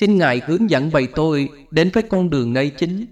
Xin Ngài hướng dẫn bầy tôi đến với con đường ngay chính.